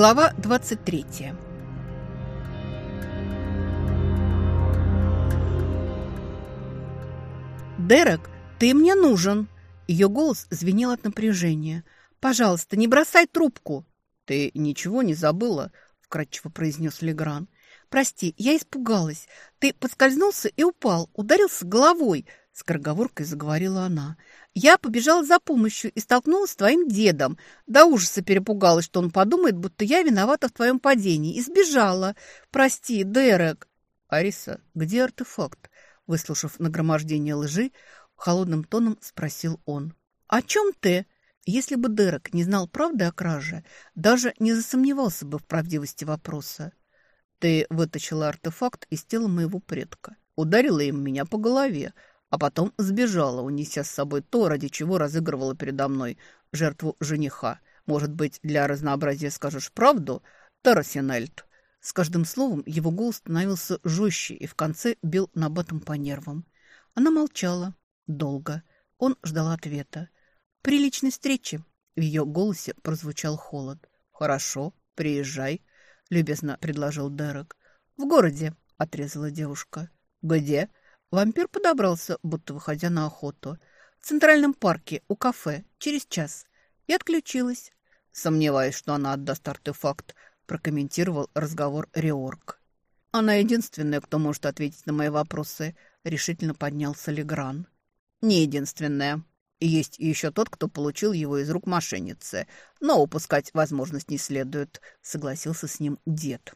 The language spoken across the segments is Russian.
Глава 23 «Дерек, ты мне нужен!» Ее голос звенел от напряжения. «Пожалуйста, не бросай трубку!» «Ты ничего не забыла?» – вкратчиво произнес Легран. «Прости, я испугалась. Ты подскользнулся и упал, ударился головой», – скороговоркой заговорила она. «Я побежала за помощью и столкнулась с твоим дедом. До ужаса перепугалась, что он подумает, будто я виновата в твоем падении. И сбежала. Прости, Дерек». «Ариса, где артефакт?» Выслушав нагромождение лжи, холодным тоном спросил он. «О чем ты?» Если бы Дерек не знал правды о краже, даже не засомневался бы в правдивости вопроса. Ты вытащила артефакт из тела моего предка, ударила им меня по голове, а потом сбежала, унеся с собой то, ради чего разыгрывала передо мной жертву жениха. Может быть, для разнообразия скажешь правду, Тарасинельд?» С каждым словом его голос становился жестче и в конце бил набатом по нервам. Она молчала. Долго. Он ждал ответа. «При личной встрече». В ее голосе прозвучал холод. «Хорошо, приезжай», — любезно предложил Дерек. «В городе», — отрезала девушка. «Где?» Вампир подобрался, будто выходя на охоту. «В Центральном парке, у кафе, через час». И отключилась. Сомневаюсь, что она отдаст артефакт, прокомментировал разговор Реорг. Она единственная, кто может ответить на мои вопросы, решительно поднялся Легран. Не единственная. Есть еще тот, кто получил его из рук мошенницы. Но упускать возможность не следует, согласился с ним дед.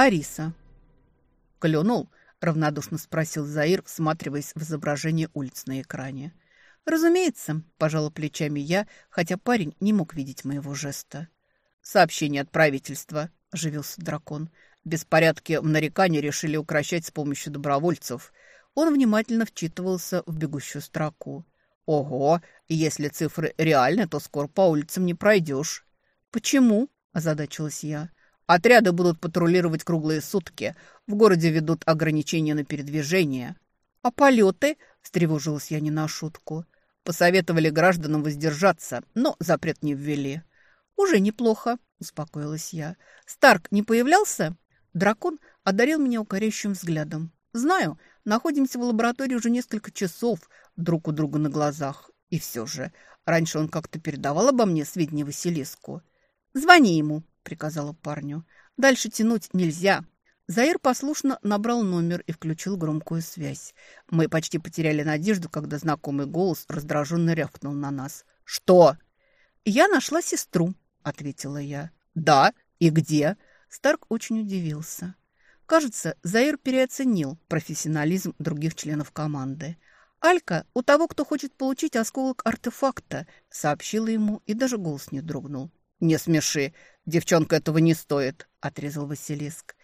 Ариса. Клюнул, равнодушно спросил Заир, всматриваясь в изображение улиц на экране. «Разумеется», – пожала плечами я, хотя парень не мог видеть моего жеста. «Сообщение от правительства», – оживился дракон. «Беспорядки в нарекании решили укращать с помощью добровольцев». Он внимательно вчитывался в бегущую строку. «Ого! Если цифры реальны, то скоро по улицам не пройдешь». «Почему?» – озадачилась я. «Отряды будут патрулировать круглые сутки. В городе ведут ограничения на передвижение». «А полеты?» – встревожилась я не на шутку. Посоветовали гражданам воздержаться, но запрет не ввели. «Уже неплохо», – успокоилась я. «Старк не появлялся?» Дракон одарил меня укоряющим взглядом. «Знаю, находимся в лаборатории уже несколько часов друг у друга на глазах. И все же, раньше он как-то передавал обо мне сведения Василиску». «Звони ему», – приказала парню. «Дальше тянуть нельзя». Заир послушно набрал номер и включил громкую связь. Мы почти потеряли надежду, когда знакомый голос раздраженно рявкнул на нас. «Что?» «Я нашла сестру», — ответила я. «Да? И где?» Старк очень удивился. Кажется, Заир переоценил профессионализм других членов команды. «Алька у того, кто хочет получить осколок артефакта», — сообщила ему, и даже голос не дрогнул. «Не смеши, девчонка этого не стоит», — отрезал Василиск.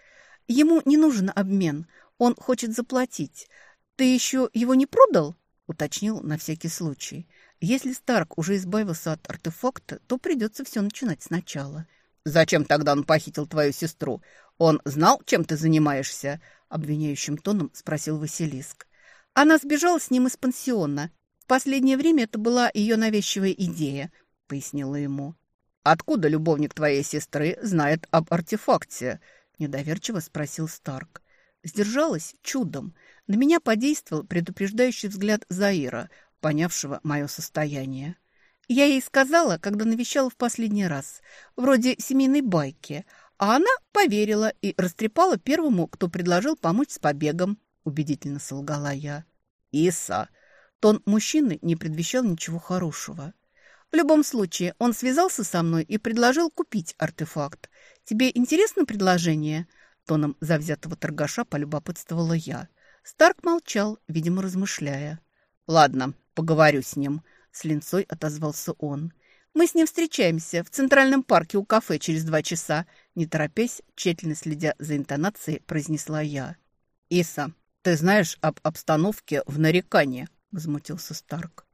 «Ему не нужен обмен, он хочет заплатить. Ты еще его не продал?» — уточнил на всякий случай. Если Старк уже избавился от артефакта, то придется все начинать сначала. «Зачем тогда он похитил твою сестру? Он знал, чем ты занимаешься?» Обвиняющим тоном спросил Василиск. Она сбежала с ним из пансиона. В последнее время это была ее навязчивая идея, пояснила ему. «Откуда любовник твоей сестры знает об артефакте?» Недоверчиво спросил Старк. Сдержалась чудом. На меня подействовал предупреждающий взгляд Заира – понявшего мое состояние. Я ей сказала, когда навещала в последний раз, вроде семейной байки, а она поверила и растрепала первому, кто предложил помочь с побегом, убедительно солгала я. Иса. Тон мужчины не предвещал ничего хорошего. В любом случае, он связался со мной и предложил купить артефакт. Тебе интересно предложение? Тоном завзятого торгаша полюбопытствовала я. Старк молчал, видимо, размышляя. «Ладно, поговорю с ним», — с линцой отозвался он. «Мы с ним встречаемся в Центральном парке у кафе через два часа», не торопясь, тщательно следя за интонацией, произнесла я. «Иса, ты знаешь об обстановке в Нарекане?» — возмутился Старк.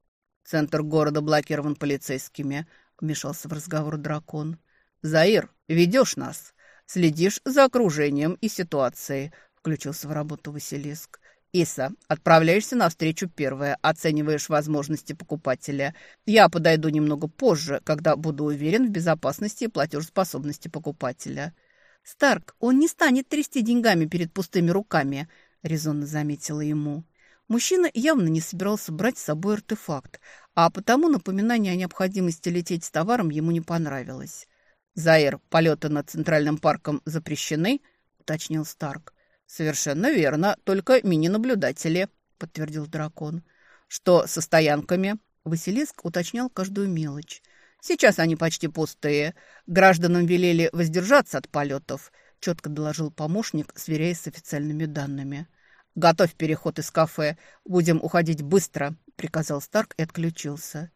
«Центр города блокирован полицейскими», — вмешался в разговор дракон. «Заир, ведешь нас, следишь за окружением и ситуацией», — включился в работу Василиск. «Иса, отправляешься навстречу первая, оцениваешь возможности покупателя. Я подойду немного позже, когда буду уверен в безопасности и платежеспособности покупателя». «Старк, он не станет трясти деньгами перед пустыми руками», – резонно заметила ему. Мужчина явно не собирался брать с собой артефакт, а потому напоминание о необходимости лететь с товаром ему не понравилось. «Заир, полеты над Центральным парком запрещены?» – уточнил Старк. «Совершенно верно, только мини-наблюдатели», — подтвердил дракон. «Что со стоянками?» Василиск уточнял каждую мелочь. «Сейчас они почти пустые. Гражданам велели воздержаться от полетов», — четко доложил помощник, сверяясь с официальными данными. «Готовь переход из кафе. Будем уходить быстро», — приказал Старк и отключился.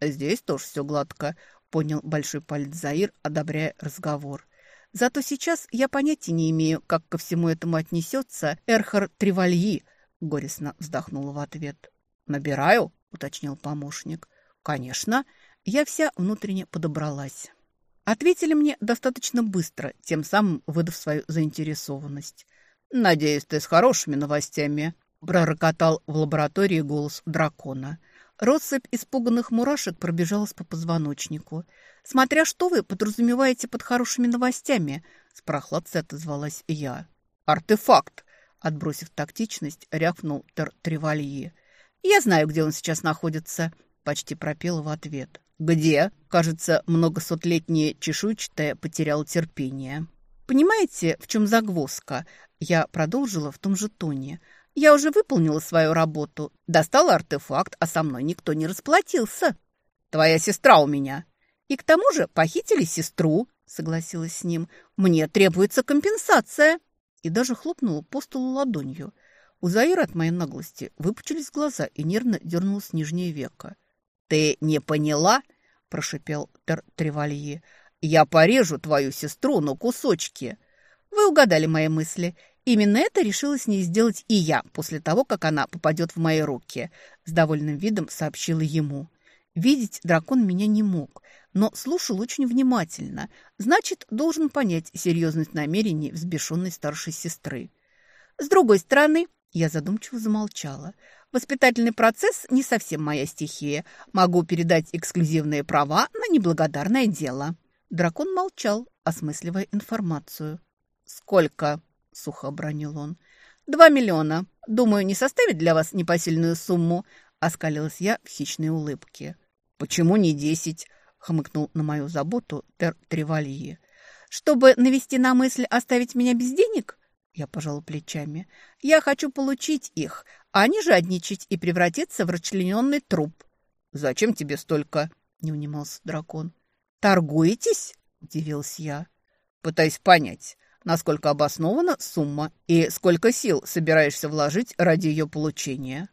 «Здесь тоже все гладко», — понял большой палец Заир, одобряя разговор. Зато сейчас я понятия не имею, как ко всему этому отнесется Эрхар Тревальи, горестно вздохнула в ответ. «Набираю?» – уточнил помощник. «Конечно». Я вся внутренне подобралась. Ответили мне достаточно быстро, тем самым выдав свою заинтересованность. «Надеюсь, ты с хорошими новостями», – пророкотал в лаборатории голос дракона. Россыпь испуганных мурашек пробежалась по позвоночнику. «Смотря что вы подразумеваете под хорошими новостями», — с прохладцей отозвалась я. «Артефакт!» — отбросив тактичность, рявкнул Тер Тревалье. «Я знаю, где он сейчас находится», — почти пропела в ответ. «Где?» — кажется, многосотлетнее чешуйчатое потерял терпение. «Понимаете, в чем загвоздка?» Я продолжила в том же тоне. «Я уже выполнила свою работу, достала артефакт, а со мной никто не расплатился». «Твоя сестра у меня», и к тому же похитили сестру, согласилась с ним. Мне требуется компенсация. И даже хлопнула по столу ладонью. У Заира от моей наглости выпучились глаза и нервно дернулось нижнее веко. «Ты не поняла?» – прошипел Тер Тревалье. «Я порежу твою сестру на кусочки». «Вы угадали мои мысли. Именно это решила с ней сделать и я после того, как она попадет в мои руки», – с довольным видом сообщила ему. Видеть дракон меня не мог, но слушал очень внимательно. Значит, должен понять серьезность намерений взбешенной старшей сестры. С другой стороны, я задумчиво замолчала. Воспитательный процесс не совсем моя стихия. Могу передать эксклюзивные права на неблагодарное дело. Дракон молчал, осмысливая информацию. «Сколько?» – сухо обронил он. «Два миллиона. Думаю, не составит для вас непосильную сумму», – оскалилась я в хищной улыбке. «Почему не десять?» — хмыкнул на мою заботу Тер Тревалье. «Чтобы навести на мысль оставить меня без денег?» Я пожала плечами. «Я хочу получить их, а не жадничать и превратиться в расчлененный труп». «Зачем тебе столько?» — не унимался дракон. «Торгуетесь?» — удивился я. «Пытаюсь понять, насколько обоснована сумма и сколько сил собираешься вложить ради ее получения».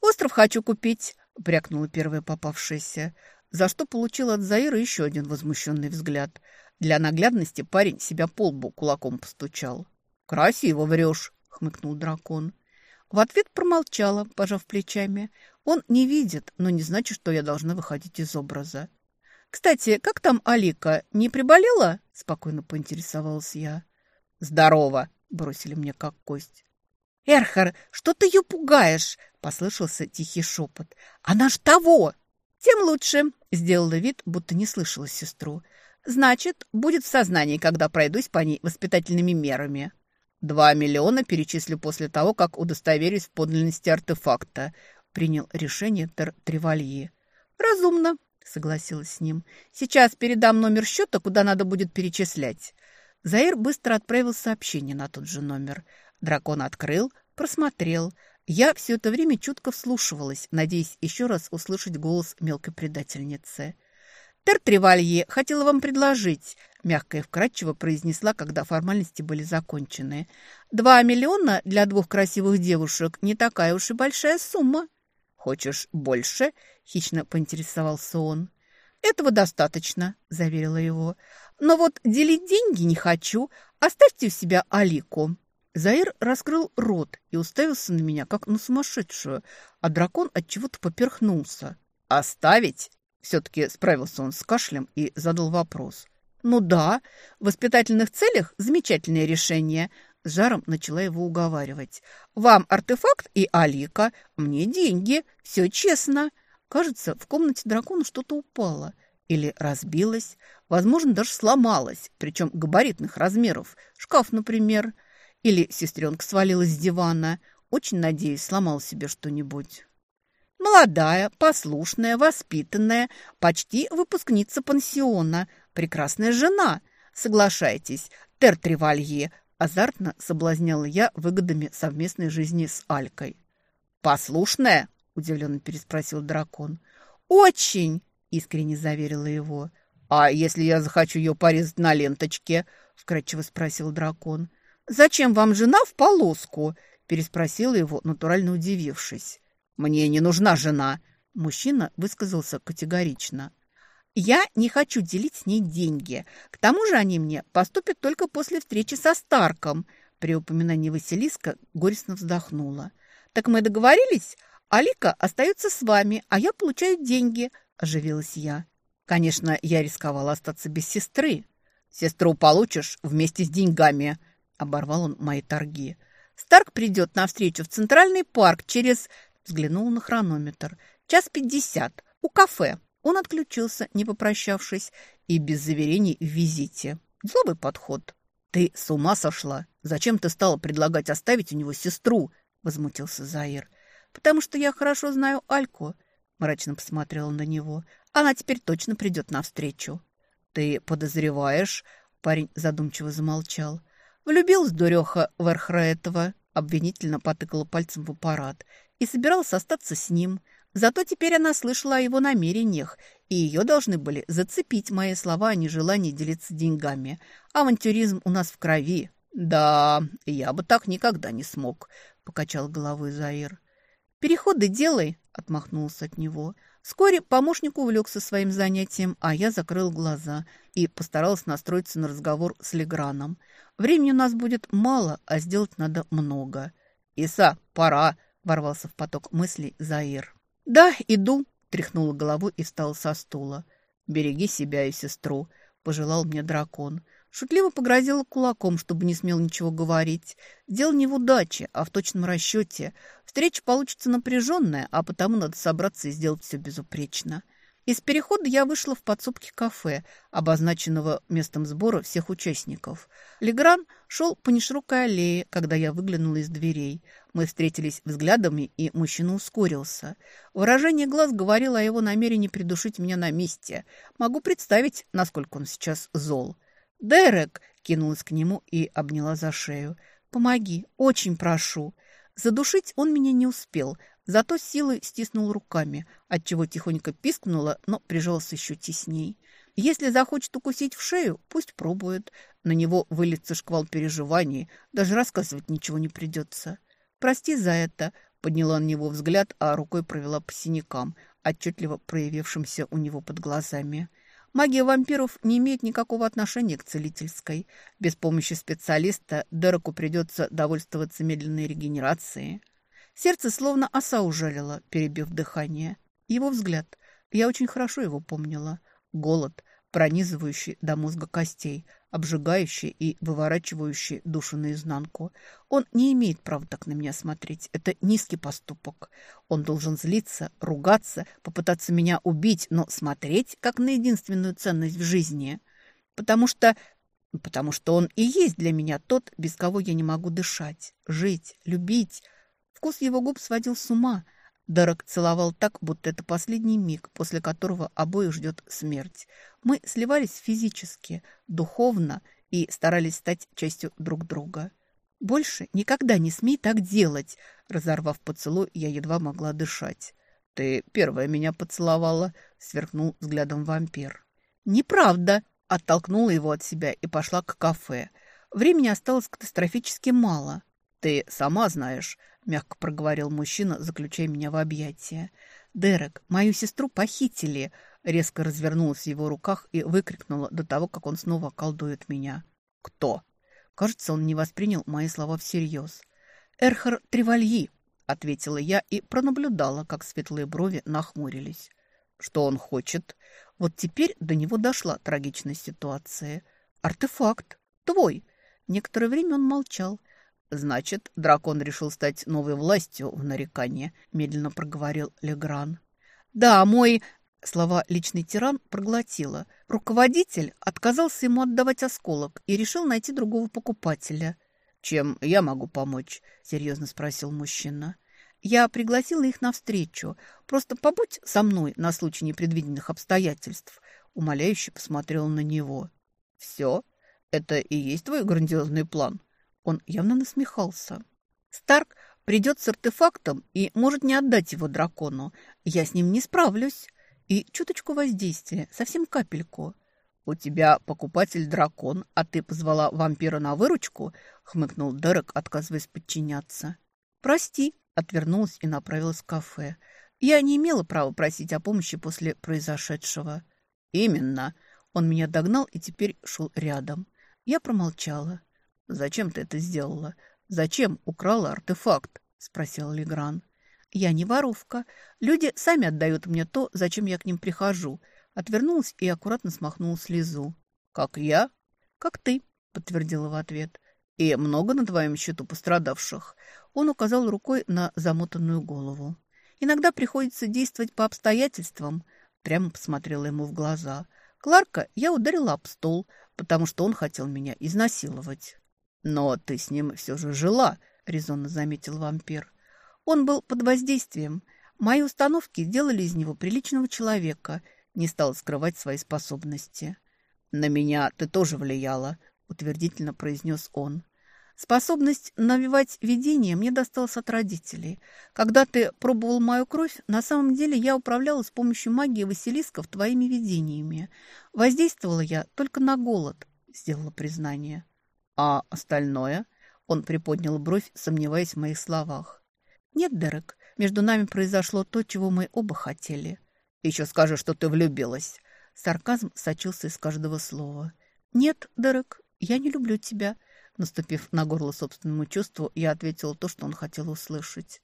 «Остров хочу купить», — брякнула первая попавшаяся, за что получила от Заира еще один возмущенный взгляд. Для наглядности парень себя по лбу кулаком постучал. «Красиво врешь», — хмыкнул дракон. В ответ промолчала, пожав плечами. Он не видит, но не значит, что я должна выходить из образа. «Кстати, как там Алика? Не приболела?» – спокойно поинтересовалась я. «Здорово!» – бросили мне как кость. «Эрхар, что ты ее пугаешь?» – послышался тихий шепот. «Она ж того!» «Тем лучше», – сделала вид, будто не слышала сестру. «Значит, будет в сознании, когда пройдусь по ней воспитательными мерами». «Два миллиона перечислю после того, как удостоверюсь в подлинности артефакта», – принял решение Тер Тревалье. «Разумно», – согласилась с ним. «Сейчас передам номер счета, куда надо будет перечислять». Заир быстро отправил сообщение на тот же номер – Дракон открыл, просмотрел. Я все это время чутко вслушивалась, надеясь еще раз услышать голос мелкой предательницы. «Тер Тревалье хотела вам предложить», – мягко и вкратчиво произнесла, когда формальности были закончены. «Два миллиона для двух красивых девушек – не такая уж и большая сумма». «Хочешь больше?» – хищно поинтересовался он. «Этого достаточно», – заверила его. «Но вот делить деньги не хочу. Оставьте у себя Алику». Заир раскрыл рот и уставился на меня, как на сумасшедшую, а дракон от чего-то поперхнулся. «Оставить?» Все-таки справился он с кашлем и задал вопрос. «Ну да, в воспитательных целях замечательное решение», жаром начала его уговаривать. «Вам артефакт и Алика, мне деньги, все честно». Кажется, в комнате дракона что-то упало или разбилось, возможно, даже сломалось, причем габаритных размеров, шкаф, например, или сестренка свалилась с дивана. Очень надеюсь, сломал себе что-нибудь. Молодая, послушная, воспитанная, почти выпускница пансиона, прекрасная жена. Соглашайтесь, Тер Тревалье, азартно соблазняла я выгодами совместной жизни с Алькой. «Послушная?» – удивленно переспросил дракон. «Очень!» – искренне заверила его. «А если я захочу ее порезать на ленточке?» – вкратчиво спросил дракон. «Зачем вам жена в полоску?» – переспросила его, натурально удивившись. «Мне не нужна жена!» Мужчина высказался категорично. «Я не хочу делить с ней деньги. К тому же они мне поступят только после встречи со Старком». При упоминании Василиска горестно вздохнула. «Так мы договорились? Алика остается с вами, а я получаю деньги», – оживилась я. Конечно, я рисковала остаться без сестры. «Сестру получишь вместе с деньгами», – оборвал он мои торги. «Старк придет на встречу в Центральный парк через Взглянул на хронометр. Час пятьдесят. У кафе. Он отключился, не попрощавшись, и без заверений в визите. Злобый подход. «Ты с ума сошла? Зачем ты стала предлагать оставить у него сестру?» – возмутился Заир. «Потому что я хорошо знаю Альку», – мрачно посмотрела на него. «Она теперь точно придет навстречу». «Ты подозреваешь?» – парень задумчиво замолчал. «Влюбилась дуреха в Эрхраэтова», – обвинительно потыкала пальцем в аппарат – и собиралась остаться с ним. Зато теперь она слышала о его намерениях, и ее должны были зацепить мои слова о нежелании делиться деньгами. Авантюризм у нас в крови. «Да, я бы так никогда не смог», — покачал головой Заир. «Переходы делай», — отмахнулся от него. Вскоре помощник увлекся своим занятием, а я закрыл глаза и постарался настроиться на разговор с Леграном. Времени у нас будет мало, а сделать надо много. «Иса, пора!» ворвался в поток мыслей Заир. «Да, иду», – тряхнула головой и встала со стула. «Береги себя и сестру», – пожелал мне дракон. Шутливо погрозила кулаком, чтобы не смел ничего говорить. Дело не в удаче, а в точном расчете. Встреча получится напряженная, а потому надо собраться и сделать все безупречно. Из перехода я вышла в подсобке кафе, обозначенного местом сбора всех участников. Легран шел по неширокой аллее, когда я выглянула из дверей. Мы встретились взглядами, и мужчина ускорился. Выражение глаз говорило о его намерении придушить меня на месте. Могу представить, насколько он сейчас зол. «Дерек!» – кинулась к нему и обняла за шею. «Помоги, очень прошу!» Задушить он меня не успел – Зато силой стиснул руками, отчего тихонько пискнула, но прижался еще тесней. Если захочет укусить в шею, пусть пробует. На него выльется шквал переживаний, даже рассказывать ничего не придется. «Прости за это», — подняла на него взгляд, а рукой провела по синякам, отчетливо проявившимся у него под глазами. Магия вампиров не имеет никакого отношения к целительской. Без помощи специалиста Дереку придется довольствоваться медленной регенерацией. Сердце словно оса ужалило, перебив дыхание. Его взгляд. Я очень хорошо его помнила. Голод, пронизывающий до мозга костей, обжигающий и выворачивающий душу наизнанку. Он не имеет права так на меня смотреть. Это низкий поступок. Он должен злиться, ругаться, попытаться меня убить, но смотреть как на единственную ценность в жизни. Потому что... Потому что он и есть для меня тот, без кого я не могу дышать, жить, любить, Вкус его губ сводил с ума. Дерек целовал так, будто это последний миг, после которого обоих ждет смерть. Мы сливались физически, духовно и старались стать частью друг друга. «Больше никогда не смей так делать!» Разорвав поцелуй, я едва могла дышать. «Ты первая меня поцеловала», — сверкнул взглядом вампир. «Неправда!» — оттолкнула его от себя и пошла к кафе. Времени осталось катастрофически мало. «Ты сама знаешь», — мягко проговорил мужчина, заключая меня в объятия. «Дерек, мою сестру похитили!» Резко развернулась в его руках и выкрикнула до того, как он снова колдует меня. «Кто?» Кажется, он не воспринял мои слова всерьез. «Эрхар Тревальи», — ответила я и пронаблюдала, как светлые брови нахмурились. «Что он хочет?» Вот теперь до него дошла трагичная ситуация. «Артефакт. Твой». Некоторое время он молчал, «Значит, дракон решил стать новой властью в нарекании», – медленно проговорил Легран. «Да, мой...» – слова «личный тиран» проглотила. Руководитель отказался ему отдавать осколок и решил найти другого покупателя. «Чем я могу помочь?» – серьезно спросил мужчина. «Я пригласила их навстречу. Просто побудь со мной на случай непредвиденных обстоятельств». Умоляюще посмотрела на него. «Все? Это и есть твой грандиозный план?» Он явно насмехался. «Старк придет с артефактом и может не отдать его дракону. Я с ним не справлюсь. И чуточку воздействия, совсем капельку». «У тебя покупатель дракон, а ты позвала вампира на выручку?» — хмыкнул Дерек, отказываясь подчиняться. «Прости», — отвернулась и направилась в кафе. «Я не имела права просить о помощи после произошедшего». «Именно». Он меня догнал и теперь шел рядом. Я промолчала. «Зачем ты это сделала? Зачем украла артефакт?» – спросил Легран. «Я не воровка. Люди сами отдают мне то, зачем я к ним прихожу». Отвернулась и аккуратно смахнула слезу. «Как я?» «Как ты», – подтвердила в ответ. «И много на твоем счету пострадавших?» Он указал рукой на замотанную голову. «Иногда приходится действовать по обстоятельствам», – прямо посмотрела ему в глаза. «Кларка я ударила об стол, потому что он хотел меня изнасиловать». «Но ты с ним все же жила», — резонно заметил вампир. «Он был под воздействием. Мои установки делали из него приличного человека», — не стал скрывать свои способности. «На меня ты тоже влияла», — утвердительно произнес он. «Способность навевать видение мне досталась от родителей. Когда ты пробовал мою кровь, на самом деле я управляла с помощью магии Василисков твоими видениями. Воздействовала я только на голод», — сделала признание. А остальное? Он приподнял бровь, сомневаясь в моих словах. Нет, Дерек, между нами произошло то, чего мы оба хотели. Еще скажешь, что ты влюбилась. Сарказм сочился из каждого слова. Нет, Дерек, я не люблю тебя. Наступив на горло собственному чувству, я ответила то, что он хотел услышать.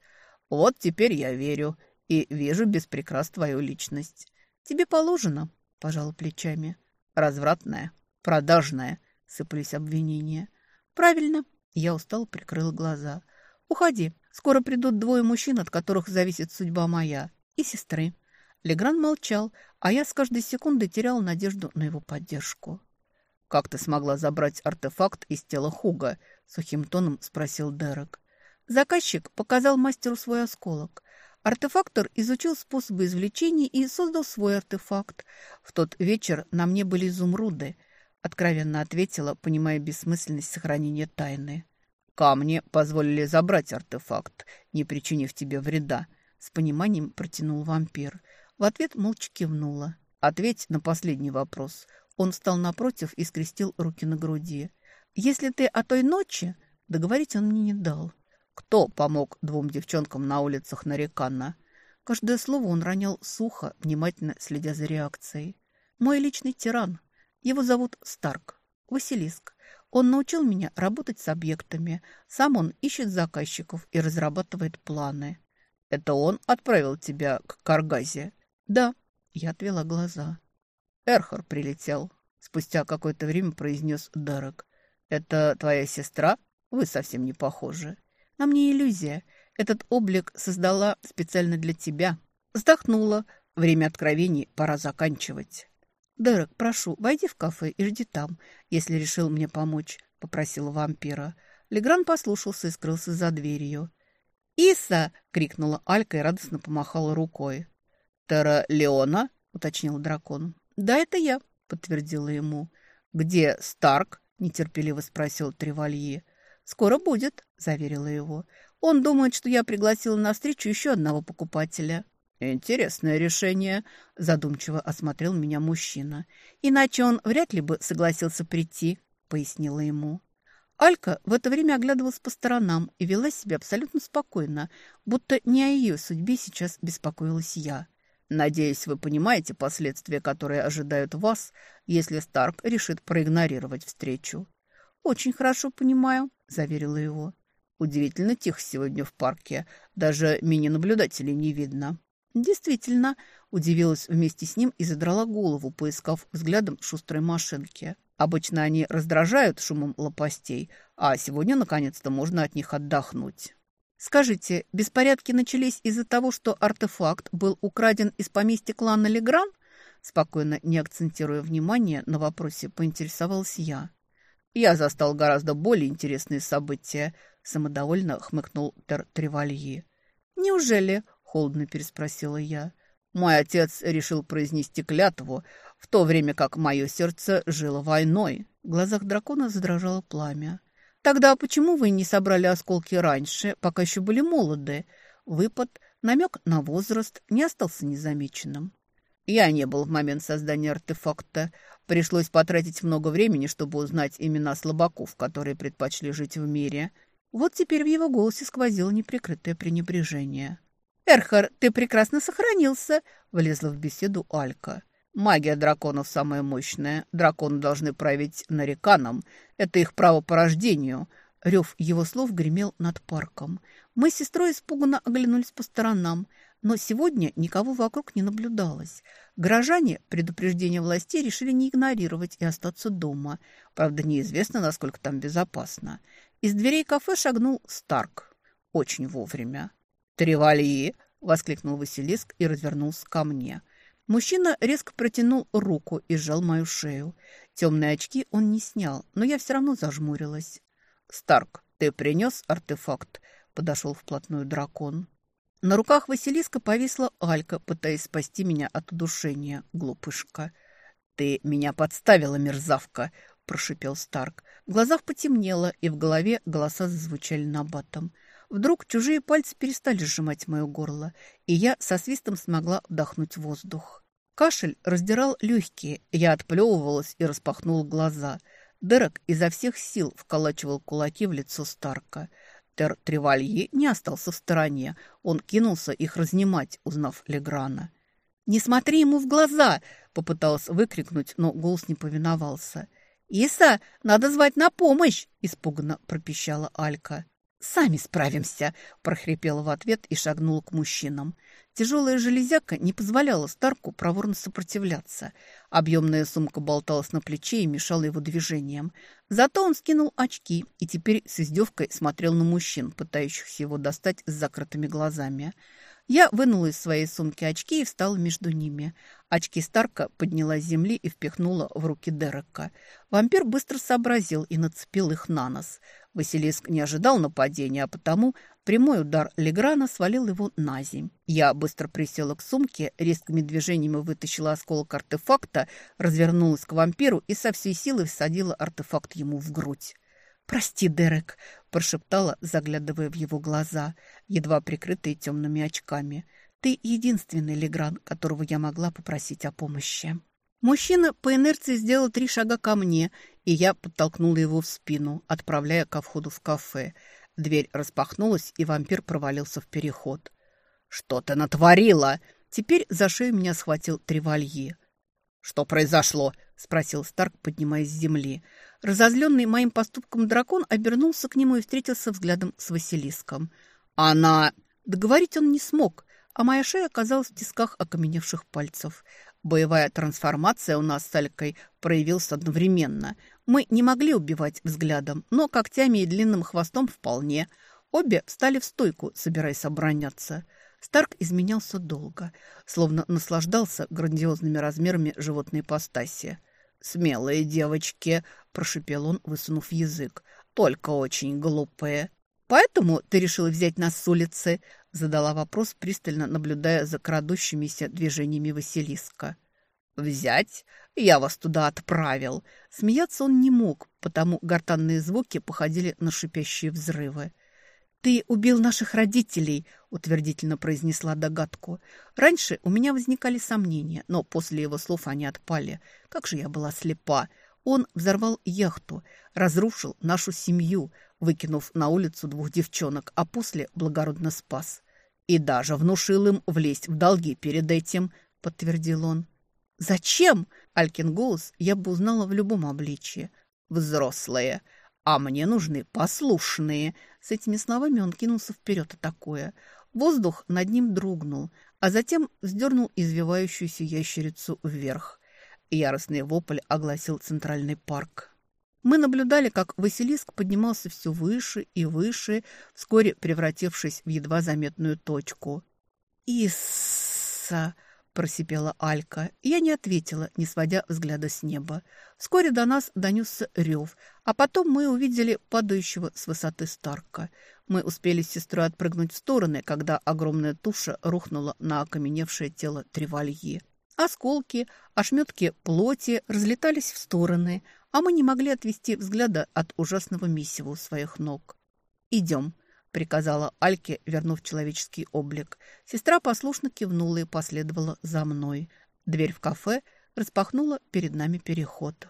Вот теперь я верю и вижу без прикрас твою личность. Тебе положено, пожала плечами. Развратная, продажная, сыпались обвинения. «Правильно». Я устал, прикрыл глаза. «Уходи. Скоро придут двое мужчин, от которых зависит судьба моя. И сестры». Легран молчал, а я с каждой секундой терял надежду на его поддержку. «Как ты смогла забрать артефакт из тела Хуга?» — сухим тоном спросил Дерек. Заказчик показал мастеру свой осколок. Артефактор изучил способы извлечения и создал свой артефакт. В тот вечер на мне были изумруды — Откровенно ответила, понимая бессмысленность сохранения тайны. «Камни позволили забрать артефакт, не причинив тебе вреда», — с пониманием протянул вампир. В ответ молча кивнула. «Ответь на последний вопрос». Он встал напротив и скрестил руки на груди. «Если ты о той ночи...» Договорить он мне не дал. «Кто помог двум девчонкам на улицах Нарекана?» Каждое слово он ронял сухо, внимательно следя за реакцией. «Мой личный тиран», его зовут Старк, Василиск. Он научил меня работать с объектами. Сам он ищет заказчиков и разрабатывает планы. Это он отправил тебя к Каргазе? Да, я отвела глаза. Эрхор прилетел. Спустя какое-то время произнес Дарек. Это твоя сестра? Вы совсем не похожи. На мне иллюзия. Этот облик создала специально для тебя. Вздохнула. Время откровений пора заканчивать. «Дерек, прошу, войди в кафе и жди там, если решил мне помочь», — попросила вампира. Легран послушался и скрылся за дверью. «Иса!» — крикнула Алька и радостно помахала рукой. «Тера Леона?» — уточнил дракон. «Да, это я», — подтвердила ему. «Где Старк?» — нетерпеливо спросил Тревалье. «Скоро будет», — заверила его. «Он думает, что я пригласила на встречу еще одного покупателя». «Интересное решение», – задумчиво осмотрел меня мужчина. «Иначе он вряд ли бы согласился прийти», – пояснила ему. Алька в это время оглядывалась по сторонам и вела себя абсолютно спокойно, будто не о ее судьбе сейчас беспокоилась я. «Надеюсь, вы понимаете последствия, которые ожидают вас, если Старк решит проигнорировать встречу». «Очень хорошо понимаю», – заверила его. «Удивительно тихо сегодня в парке. Даже мини-наблюдателей не видно». «Действительно», – удивилась вместе с ним и задрала голову, поискав взглядом шустрой машинки. Обычно они раздражают шумом лопастей, а сегодня, наконец-то, можно от них отдохнуть. Скажите, беспорядки начались из-за того, что артефакт был украден из поместья клана Легран? Спокойно, не акцентируя внимание на вопросе, поинтересовался я. Я застал гораздо более интересные события, самодовольно хмыкнул Тер Тревальи. Неужели? Холодно переспросила я. Мой отец решил произнести клятву, в то время как мое сердце жило войной. В глазах дракона задрожало пламя. «Тогда почему вы не собрали осколки раньше, пока еще были молоды?» Выпад, намек на возраст, не остался незамеченным. Я не был в момент создания артефакта. Пришлось потратить много времени, чтобы узнать имена слабаков, которые предпочли жить в мире. Вот теперь в его голосе сквозило неприкрытое пренебрежение. «Эрхар, ты прекрасно сохранился!» — влезла в беседу Алька. «Магия драконов самая мощная. Драконы должны править нареканом. Это их право по рождению». Рев его слов гремел над парком. Мы с сестрой испуганно оглянулись по сторонам, но сегодня никого вокруг не наблюдалось. Горожане предупреждения властей решили не игнорировать и остаться дома. Правда, неизвестно, насколько там безопасно. Из дверей кафе шагнул Старк. Очень вовремя. «Тревальи!» — воскликнул Василиск и развернулся ко мне. Мужчина резко протянул руку и сжал мою шею. Темные очки он не снял, но я все равно зажмурилась. «Старк, ты принес артефакт?» — подошел вплотную дракон. На руках Василиска повисла Алька, пытаясь спасти меня от удушения, глупышка. «Ты меня подставила, мерзавка!» — прошипел Старк. В глазах потемнело, и в голове голоса зазвучали набатом. Вдруг чужие пальцы перестали сжимать мое горло, и я со свистом смогла вдохнуть воздух. Кашель раздирал легкие, я отплевывалась и распахнула глаза. Дерек изо всех сил вколачивал кулаки в лицо Старка. Тер Тревальи не остался в стороне. Он кинулся их разнимать, узнав Леграна. «Не смотри ему в глаза!» — попыталась выкрикнуть, но голос не повиновался. «Иса, надо звать на помощь!» — испуганно пропищала Алька. «Сами справимся», – прохрипела в ответ и шагнула к мужчинам. Тяжелая железяка не позволяла Старку проворно сопротивляться. Объемная сумка болталась на плече и мешала его движениям. Зато он скинул очки и теперь с издевкой смотрел на мужчин, пытающихся его достать с закрытыми глазами. Я вынула из своей сумки очки и встала между ними. Очки Старка подняла с земли и впихнула в руки Дерека. Вампир быстро сообразил и нацепил их на нос – Василиск не ожидал нападения, а потому прямой удар Леграна свалил его на земь. Я быстро присела к сумке, резкими движениями вытащила осколок артефакта, развернулась к вампиру и со всей силы всадила артефакт ему в грудь. «Прости, Дерек», – прошептала, заглядывая в его глаза, едва прикрытые темными очками. «Ты единственный Легран, которого я могла попросить о помощи». Мужчина по инерции сделал три шага ко мне, и я подтолкнула его в спину, отправляя ко входу в кафе. Дверь распахнулась, и вампир провалился в переход. «Что ты натворила?» Теперь за шею меня схватил Тревалье. «Что произошло?» – спросил Старк, поднимаясь с земли. Разозленный моим поступком дракон обернулся к нему и встретился взглядом с Василиском. «Она...» Договорить он не смог, а моя шея оказалась в тисках окаменевших пальцев. Боевая трансформация у нас с Алькой проявилась одновременно. Мы не могли убивать взглядом, но когтями и длинным хвостом вполне. Обе встали в стойку, собираясь обороняться. Старк изменялся долго, словно наслаждался грандиозными размерами животной ипостаси. «Смелые девочки!» – прошипел он, высунув язык. «Только очень глупые!» «Поэтому ты решила взять нас с улицы?» Задала вопрос, пристально наблюдая за крадущимися движениями Василиска. «Взять? Я вас туда отправил!» Смеяться он не мог, потому гортанные звуки походили на шипящие взрывы. «Ты убил наших родителей», — утвердительно произнесла догадку. Раньше у меня возникали сомнения, но после его слов они отпали. Как же я была слепа! Он взорвал яхту, разрушил нашу семью, выкинув на улицу двух девчонок, а после благородно спас. И даже внушил им влезть в долги перед этим, подтвердил он. «Зачем?» — Алькин голос я бы узнала в любом обличье. «Взрослые, а мне нужны послушные». С этими словами он кинулся вперед, атакуя. Воздух над ним дрогнул, а затем вздернул извивающуюся ящерицу вверх. Яростный вопль огласил центральный парк. Мы наблюдали, как Василиск поднимался все выше и выше, вскоре превратившись в едва заметную точку. «Исса!» – просипела Алька. Я не ответила, не сводя взгляда с неба. Вскоре до нас донесся рев, а потом мы увидели падающего с высоты Старка. Мы успели с сестрой отпрыгнуть в стороны, когда огромная туша рухнула на окаменевшее тело Тревалье. Осколки, ошметки плоти разлетались в стороны – а мы не могли отвести взгляда от ужасного месива у своих ног. «Идем», — приказала Альке, вернув человеческий облик. Сестра послушно кивнула и последовала за мной. Дверь в кафе распахнула перед нами переход.